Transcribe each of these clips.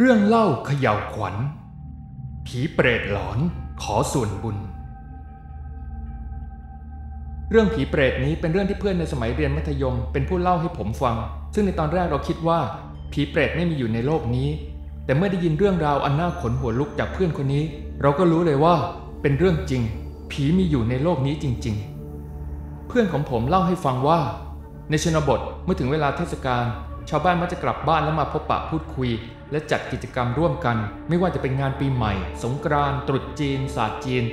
เรื่องเล่าเขย่าวขวัญ ผีเปรตหลอนขอส่วนบุญ เรื่องผีเปรตนี้เป็นเรื่องที่เพื่อนในสมัยเรียนมัธยม เป็นผู้เล่าให้ผมฟัง ซึ่งในตอนแรกเราคิดว่า ผีเปรตไม่มีอยู่ในโลกนี้ แต่เมื่อได้ยินเรื่องราวอันน่าขนหัวลุกจากเพื่อนคนนี้ เราก็รู้เลยว่าเป็นเรื่องจริง ผีมีอยู่ในโลกนี้จริง ๆ เพื่อนของผมเล่าให้ฟังว่า ในชนบทเมื่อถึงเวลาเทศกาลชาวบ้านมักจะกลับบ้านแล้วมาพบปะพูดคุย และจัดกิจกรรมร่วมกัน ไม่ว่าจะเป็นงานปีใหม่ สงกรานต์ตรุษจีน ศาสตร์จีน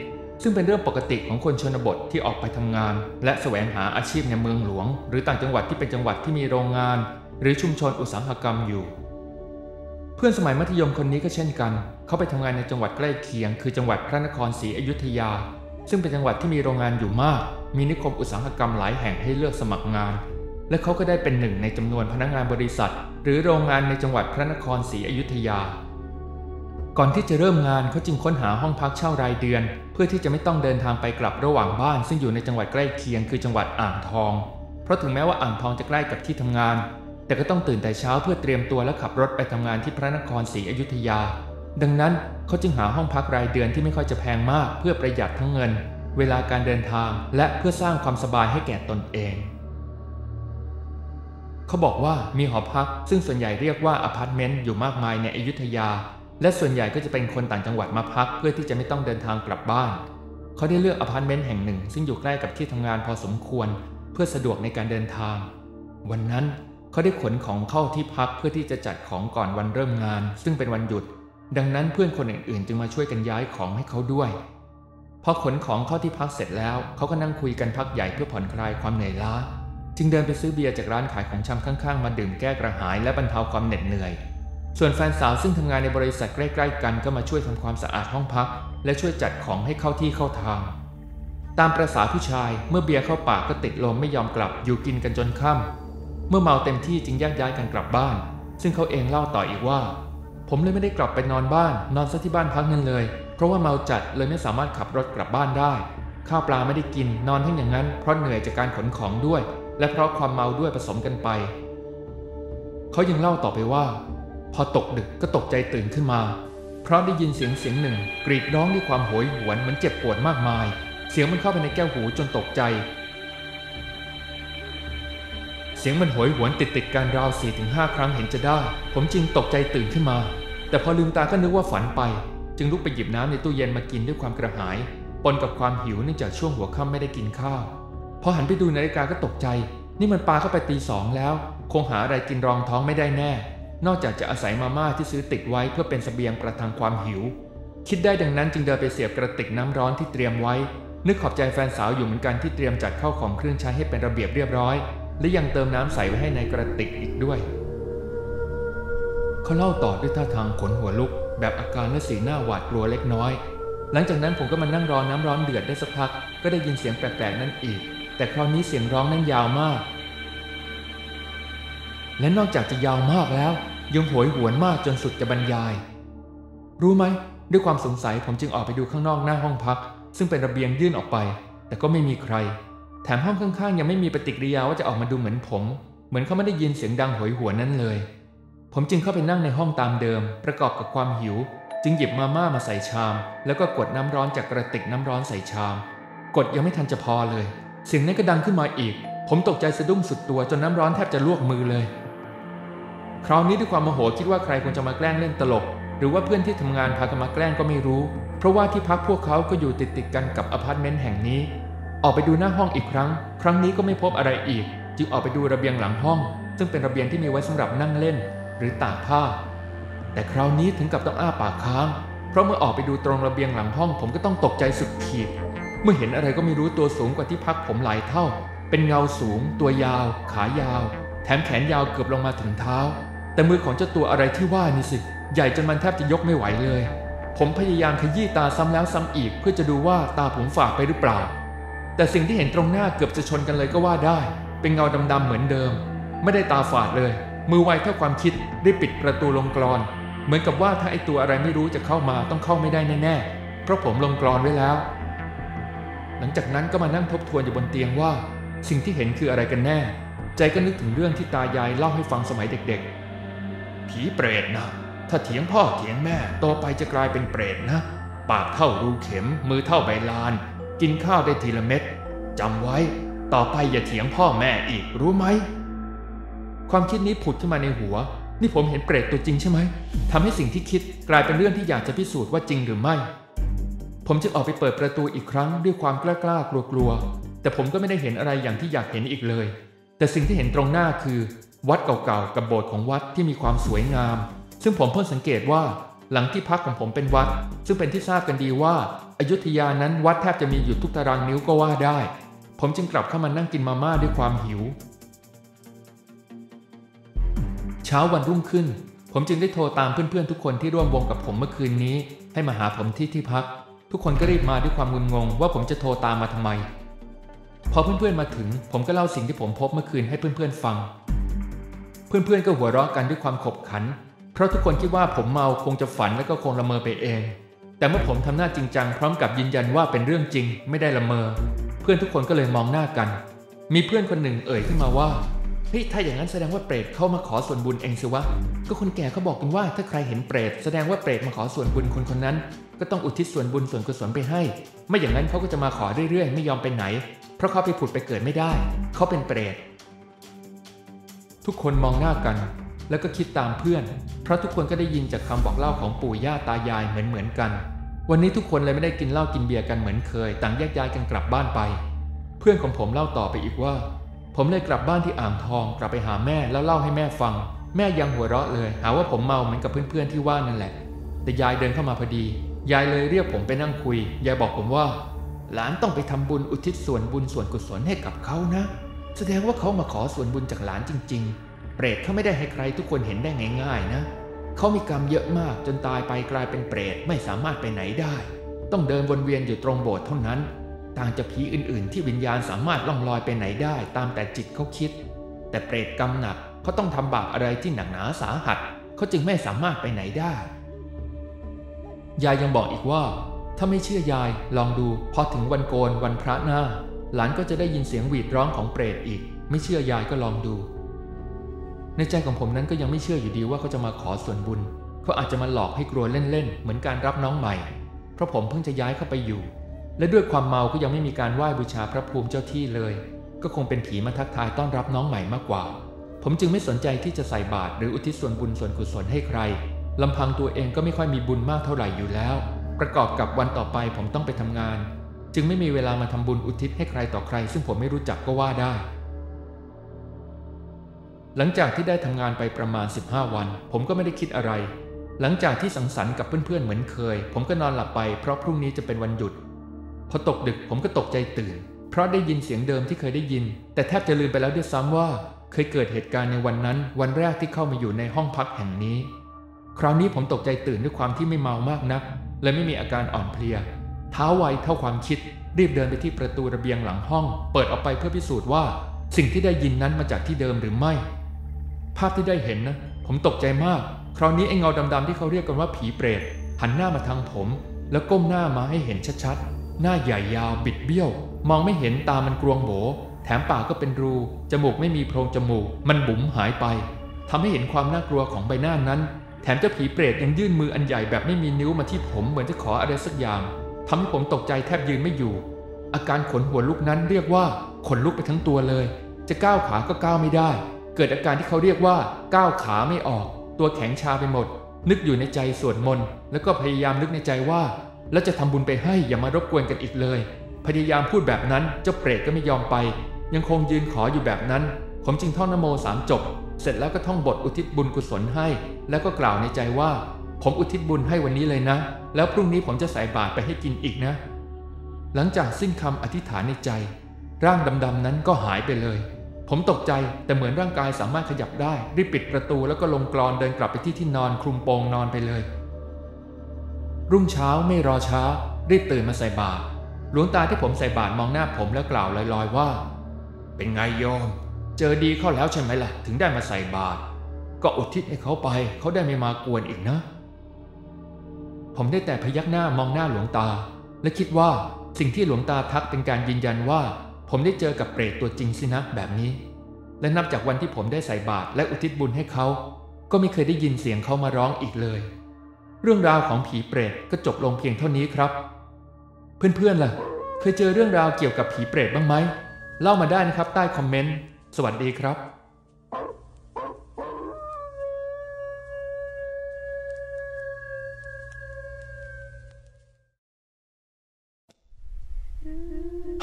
ซึ่งเป็นเรื่องปกติของคนชนบทที่ออกไปทำงาน และแสวงหาอาชีพในเมืองหลวง หรือต่างจังหวัดที่เป็นจังหวัดที่มีโรงงาน หรือชุมชนอุตสาหกรรมอยู่ เพื่อนสมัยมัธยมคนนี้ก็เช่นกัน เขาไปทำงานในจังหวัดใกล้เคียง คือจังหวัดพระนครศรีอยุธยา ซึ่งเป็นจังหวัดที่มีโรงงานอยู่มาก มีนิคมอุตสาหกรรมหลายแห่งให้เลือกสมัครงาน และเขาก็ได้เป็นหนึ่งในจำนวนพนักงานบริษัท หรือโรงงานในจังหวัดพระนครศรีอยุธยา ก่อนที่จะเริ่มงานเขาจึงค้นหาห้องพักเช่ารายเดือน เพื่อที่จะไม่ต้องเดินทางไปกลับระหว่างบ้าน ซึ่งอยู่ในจังหวัดใกล้เคียงคือจังหวัดอ่างทอง เพราะถึงแม้ว่าอ่างทองจะใกล้กับที่ทำงาน แต่ก็ต้องตื่นแต่เช้าเพื่อเตรียมตัวและขับรถไปทำงานที่พระนครศรีอยุธยา ดังนั้นเขาจึงหาห้องพักรายเดือนที่ไม่ค่อยจะแพงมาก เพื่อประหยัดทั้งเงิน เวลาการเดินทาง และเพื่อสร้างความสบายให้แก่ตนเอง เขาบอกว่ามีหอพัก ซึ่งส่วนใหญ่เรียกว่าอพาร์ตเมนต์อยู่มากมายในอยุธยา และส่วนใหญ่ก็จะเป็นคนต่างจังหวัดมาพัก เพื่อที่จะไม่ต้องเดินทางกลับบ้าน เขาได้เลือกอพาร์ตเมนต์แห่งหนึ่ง ซึ่งอยู่ใกล้กับที่ทำงานพอสมควร เพื่อสะดวกในการเดินทาง วันนั้นเขาได้ขนของเข้าที่พักเพื่อที่จะจัดของก่อนวันเริ่มงาน ซึ่งเป็นวันหยุด ดังนั้นเพื่อนคนอื่นๆ จึงมาช่วยกันย้ายของให้เขาด้วยพอขนของเข้าที่พักเสร็จแล้ว เขาก็นั่งคุยกันพักใหญ่เพื่อผ่อนคลายความเหนื่อยล้า จึงเดินไปซื้อเบียร์จากร้านขายของชำข้างๆ มาดื่มแก้กระหายและบรรเทาความเหน็ดเหนื่อย ส่วนแฟนสาวซึ่งทำงานในบริษัทใกล้ๆ กันก็มาช่วยทำความสะอาดห้องพัก และช่วยจัดของให้เข้าที่เข้าทาง ตามประษาผู้ชายเมื่อเบียร์เข้าปากก็ติดลมไม่ยอมกลับอยู่กินกันจนค่ำเมื่อเมาเต็มที่จึงแยกย้ายกันกลับบ้าน ซึ่งเขาเองเล่าต่ออีกว่า ผมเลยไม่ได้กลับไปนอนบ้าน นอนซะที่บ้านพักนั่นเลย เพราะว่าเมาจัดเลยไม่สามารถขับรถกลับบ้านได้ ข้าวปลาไม่ได้กินนอนทั้งอย่างนั้นเพราะเหนื่อยจากการขนของด้วย และเพราะความเมาด้วยผสมกันไป เขายังเล่าต่อไปว่า พอตกดึกก็ตกใจตื่นขึ้นมา เพราะได้ยินเสียงเสียงหนึ่ง กรีดร้องด้วยความโหยหวนเหมือนเจ็บปวดมากมาย เสียงมันเข้าไปในแก้วหูจนตกใจ เสียงมันโหยหวนติดติดกันราวสี่ถึงห้าครั้งเห็นจะได้ ผมจึงตกใจตื่นขึ้นมา แต่พอลืมตาก็นึกว่าฝันไป จึงลุกไปหยิบน้ำในตู้เย็นมากินด้วยความกระหายปนกับความหิวเนื่องจากช่วงหัวค่ำไม่ได้กินข้าว พอหันไปดูนาฬิกาก็ตกใจ นี่มันปลาเข้าไปตีสองแล้ว คงหาอะไรกินรองท้องไม่ได้แน่ นอกจากจะอาศัยมาม่าที่ซื้อติดไว้เพื่อเป็นสเสบียงประทังความหิว คิดได้ดังนั้นจึงเดินไปเสียบกระติกน้ำร้อนที่เตรียมไว้ นึกขอบใจแฟนสาวอยู่เหมือนกันที่เตรียมจัดเข้าของเครื่องใช้ให้เป็นระเบียบเรียบร้อย และยังเติมน้ำใสไว้ให้ในกระติกอีกด้วย เขาเล่าต่อด้วยท่าทางขนหัวลุก แบบอาการและสีหน้าหวาดกลัวเล็กน้อย หลังจากนั้นผมก็มานั่งรอน้ำร้อนเดือดได้สักพัก ก็ได้ยินเสียงแปลกๆนั่นอีก แต่คราวนี้เสียงร้องนั้นยาวมาก และนอกจากจะยาวมากแล้ว ยังโหยหวนมากจนสุดจะบรรยาย รู้ไหม ด้วยความสงสัยผมจึงออกไปดูข้างนอกหน้าห้องพัก ซึ่งเป็นระเบียงยื่นออกไป แต่ก็ไม่มีใคร แถมห้องข้างๆ ยังไม่มีปฏิกิริยาว่าจะออกมาดูเหมือนผม เหมือนเขาไม่ได้ยินเสียงดังโหยหวนนั้นเลย ผมจึงเข้าไปนั่งในห้องตามเดิม ประกอบกับความหิว จึงหยิบมาม่ามาใส่ชาม แล้วก็กดน้ำร้อนจากกระติกน้ำร้อนใส่ชาม กดยังไม่ทันจะพอเลย เสียงนั้นก็ดังขึ้นมาอีก ผมตกใจสะดุ้งสุดตัวจนน้ำร้อนแทบจะลวกมือเลย คราวนี้ด้วยความโมโหคิดว่าใครคงจะมาแกล้งเล่นตลก หรือว่าเพื่อนที่ทำงานพากันมาแกล้งก็ไม่รู้ เพราะว่าที่พักพวกเขาก็อยู่ติดติดกันกับอพาร์ตเมนต์แห่งนี้ ออกไปดูหน้าห้องอีกครั้ง ครั้งนี้ก็ไม่พบอะไรอีก จึงออกไปดูระเบียงหลังห้อง ซึ่งเป็นระเบียงที่มีไว้สำหรับนั่งเล่น หรือตากผ้า แต่คราวนี้ถึงกับต้องอ้าปากค้าง เพราะเมื่อออกไปดูตรงระเบียงหลังห้อง ผมก็ต้องตกใจสุดขีด เมื่อเห็นอะไรก็ไม่รู้ตัวสูงกว่าที่พักผมหลายเท่า เป็นเงาสูง ตัวยาว ขายาว แถมแขนยาวเกือบลงมาถึงเท้า แต่มือของเจ้าตัวอะไรที่ว่านี่สิ ใหญ่จนมันแทบจะยกไม่ไหวเลย ผมพยายามขยี้ตาซ้ำแล้วซ้ำอีก เพื่อจะดูว่าตาผมฝาดไปหรือเปล่า แต่สิ่งที่เห็นตรงหน้าเกือบจะชนกันเลยก็ว่าได้ เป็นเงาดำๆเหมือนเดิม ไม่ได้ตาฝาดเลย มือไวเท่าความคิดได้ปิดประตูลงกรอน เหมือนกับว่าถ้าไอตัวอะไรไม่รู้จะเข้ามาต้องเข้าไม่ได้แน่ๆเพราะผมลงกรอนไว้แล้ว ลังจากนั้นก็มานั่งทบทวนอยู่บนเตียงว่า สิ่งที่เห็นคืออะไรกันแน่ ใจก็นึกถึงเรื่องที่ตายายเล่าให้ฟังสมัยเด็กๆ ผีเปรตนะถถ้าเถียงพ่อเถียงแม่โตไปจะกลายเป็นเปรตนะ ปากเท่ารูเข็ม มือเท่าใบลาน กินข้าวได้ทีละเม็ดจำไว้ ต่อไปอย่าเถียงพ่อแม่อีกรู้ไหม ความคิดนี้ผุดขึ้นมาในหัว นี่ผมเห็นเปรตตัวจริงใช่ไหมทำให้สิ่งที่คิดกลายเป็นเรื่องที่อยากจะพิสูจน์ว่าจริงหรือไม่ ผมจึงออกไปเปิดประตูอีกครั้งด้วยความกล้ากล้ากลัวๆ แต่ผมก็ไม่ได้เห็นอะไรอย่างที่อยากเห็นอีกเลย แต่สิ่งที่เห็นตรงหน้าคือ วัดเก่าๆกับโบสถ์ของวัดที่มีความสวยงาม ซึ่งผมเพิ่งสังเกตว่าหลังที่พักของผมเป็นวัด ซึ่งเป็นที่ทราบกันดีว่าอายุทยานั้นวัดแทบจะมีอยู่ทุกตารางนิ้วก็ว่าได้ ผมจึงกลับเข้ามานั่งกินมาม่าด้วยความหิว เช้าวันรุ่งขึ้น ผมจึงได้โทรตามเพื่อนๆทุกคนที่ร่วมวงกับผมเมื่อคืนนี้ ให้มาหาผมที่ที่พัก ทุกคนก็รีบมาด้วยความงุนงงว่าผมจะโทรตามมาทำไม พอเพื่อนๆมาถึง ผมก็เล่าสิ่งที่ผมพบเมื่อคืนให้เพื่อนๆฟัง เพื่อนๆก็หัวเราะกันด้วยความขบขัน เพราะทุกคนคิดว่าผมเมาคงจะฝันและก็คงละเมอไปเอง แต่เมื่อผมทำหน้าจริงจังพร้อมกับยืนยันว่าเป็นเรื่องจริงไม่ได้ละเมอ เพื่อนทุกคนก็เลยมองหน้ากัน มีเพื่อนคนหนึ่งเอ่ยขึ้นมาว่า เฮ้ยถ้าอย่างนั้นแสดงว่าเปรตเข้ามาขอส่วนบุญเองสิวะ ก็คนแก่เขาบอกกันว่าถ้าใครเห็นเปรตแสดงว่าเปรตมาขอส่วนบุญคนคนนั้น ก็ต้องอุทิศส่วนบุญส่วนกุศลไปให้ ไม่อย่างนั้นเขาก็จะมาขอเรื่อยๆ ไม่ยอมไปไหน เพราะเขาไปผุดไปเกิดไม่ได้ เขาเป็นเปรต ทุกคนมองหน้ากัน แล้วก็คิดตามเพื่อน เพราะทุกคนก็ได้ยินจากคำบอกเล่าของปู่ย่าตายายเหมือนเหมือนๆกัน วันนี้ทุกคนเลยไม่ได้กินเหล้ากินเบียร์กันเหมือนเคย ต่างแยกย้ายกันกลับบ้านไป เพื่อนของผมเล่าต่อไปอีกว่า ผมเลยกลับบ้านที่อ่างทองกลับไปหาแม่แล้วเล่าให้แม่ฟัง แม่ยังหัวเราะเลย หาว่าผมเมาเหมือนกับเพื่อนๆที่ว่านั่นแหละ แต่ยายเดินเข้ามาพอดี ยายเลยเรียกผมไปนั่งคุย ยายบอกผมว่า หลานต้องไปทำบุญอุทิศส่วนบุญส่วนกุศลให้กับเขานะ แสดงว่าเขามาขอส่วนบุญจากหลานจริง ๆ เปรตเขาไม่ได้ให้ใครทุกคนเห็นได้ง่าย ๆ นะ เขามีกรรมเยอะมากจนตายไปกลายเป็นเปรตไม่สามารถไปไหนได้ ต้องเดินวนเวียนอยู่ตรงโบสถ์เท่านั้น ต่างจากผีอื่น ๆ ที่วิญญาณสามารถล่องลอยไปไหนได้ตามแต่จิตเขาคิด แต่เปรตกรรมหนักเขาต้องทำบาปอะไรที่หนักหนาสาหัสเขาจึงไม่สามารถไปไหนได้ ยายยังบอกอีกว่า ถ้าไม่เชื่อยายลองดูพอถึงวันโกนวันพระหน้า หลานก็จะได้ยินเสียงหวีดร้องของเปรตอีก ไม่เชื่อยายก็ลองดู ในใจของผมนั้นก็ยังไม่เชื่ออยู่ดีว่าเขาจะมาขอส่วนบุญเขาอาจจะมาหลอกให้กลัวเล่น ๆ เหมือนการรับน้องใหม่ เพราะผมเพิ่งจะย้ายเข้าไปอยู่ และด้วยความเมาก็ยังไม่มีการไหว้บูชาพระภูมิเจ้าที่เลย ก็คงเป็นผีมาทักทายต้อนรับน้องใหม่มากกว่า ผมจึงไม่สนใจที่จะใส่บาตรหรืออุทิศส่วนบุญส่วนกุศลให้ใครลำพังตัวเองก็ไม่ค่อยมีบุญมากเท่าไหร่อยู่แล้ว ประกอบกับวันต่อไปผมต้องไปทำงาน จึงไม่มีเวลามาทำบุญอุทิศให้ใครต่อใคร ซึ่งผมไม่รู้จักก็ว่าได้ หลังจากที่ได้ทำงานไปประมาณ 15 วัน ผมก็ไม่ได้คิดอะไร หลังจากที่สังสรรค์กับเพื่อนๆเหมือนเคย ผมก็นอนหลับไปเพราะพรุ่งนี้จะเป็นวันหยุด พอตกดึกผมก็ตกใจตื่น เพราะได้ยินเสียงเดิมที่เคยได้ยิน แต่แทบจะลืมไปแล้วด้วยซ้ำว่า เคยเกิดเหตุการณ์ในวันนั้น วันแรกที่เข้ามาอยู่ในห้องพักแห่งนี้ คราวนี้ผมตกใจตื่นด้วยความที่ไม่เมามากนัก และไม่มีอาการอ่อนเพลีย เท้าไวเท่าความคิด รีบเดินไปที่ประตูระเบียงหลังห้อง เปิดออกไปเพื่อพิสูจน์ว่า สิ่งที่ได้ยินนั้นมาจากที่เดิมหรือไม่ ภาพที่ได้เห็นนะ ผมตกใจมาก คราวนี้ไอ้เงาดำๆที่เขาเรียกกันว่าผีเปรตหันหน้ามาทางผม แล้วก้มหน้ามาให้เห็นชัดๆ หน้าใหญ่ยาวบิดเบี้ยว มองไม่เห็นตามันกรวงโบแถมปากก็เป็นรู จมูกไม่มีโพรงจมูก มันบุ๋มหายไปทำให้เห็นความน่ากลัวของใบหน้านั้น แถมเจ้าผีเปรตยังยื่นมืออันใหญ่แบบไม่มีนิ้วมาที่ผมเหมือนจะขออะไรสักอย่างทำให้ผมตกใจแทบยืนไม่อยู่ อาการขนหัวลุกนั้นเรียกว่าขนลุกไปทั้งตัวเลย จะก้าวขาก็ก้าวไม่ได้ เกิดอาการที่เขาเรียกว่าก้าวขาไม่ออก ตัวแข็งชาไปหมด นึกอยู่ในใจสวดมนต์แล้วก็พยายามนึกในใจว่า แล้วจะทำบุญไปให้อย่ามารบกวนกันอีกเลย พยายามพูดแบบนั้นเจ้าเปรตก็ไม่ยอมไป ยังคงยืนขออยู่แบบนั้น ผมจึงท่องนโมสามจบ เสร็จแล้วก็ท่องบทอุทิศบุญกุศลให้ แล้วก็กล่าวในใจว่า ผมอุทิศบุญให้วันนี้เลยนะ แล้วพรุ่งนี้ผมจะใส่บาตรไปให้กินอีกนะ หลังจากสิ้นคำอธิษฐานในใจ ร่างดำๆนั้นก็หายไปเลย ผมตกใจแต่เหมือนร่างกายสามารถขยับได้รีบปิดประตูแล้วก็ลงกรอนเดินกลับไปที่ที่นอนคลุมโปงนอนไปเลย รุ่งเช้าไม่รอช้า รีบตื่นมาใส่บาตรหลวงตาที่ผมใส่บาตรมองหน้าผมแล้วกล่าวลอยๆว่า เป็นไงโยม เจอดีเข้าแล้วใช่ไหมล่ะ ถึงได้มาใส่บาตรก็อุทิศให้เขาไป เขาได้ไม่มากวนอีกนะ ผมได้แต่พยักหน้ามองหน้าหลวงตา และคิดว่าสิ่งที่หลวงตาทักเป็นการยืนยันว่า ผมได้เจอกับเปรตตัวจริงสินะแบบนี้ และนับจากวันที่ผมได้ใส่บาตรและอุทิศบุญให้เขา ก็ไม่เคยได้ยินเสียงเขามาร้องอีกเลย เรื่องราวของผีเปรตก็จบลงเพียงเท่านี้ครับ เพื่อนๆล่ะ เคยเจอเรื่องราวเกี่ยวกับผีเปรตบ้างไหมเล่ามาได้นะครับใต้คอมเมนต์ สวัสดีครับ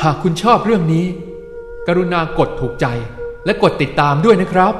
หากคุณชอบเรื่องนี้ กรุณากดถูกใจและกดติดตามด้วยนะครับ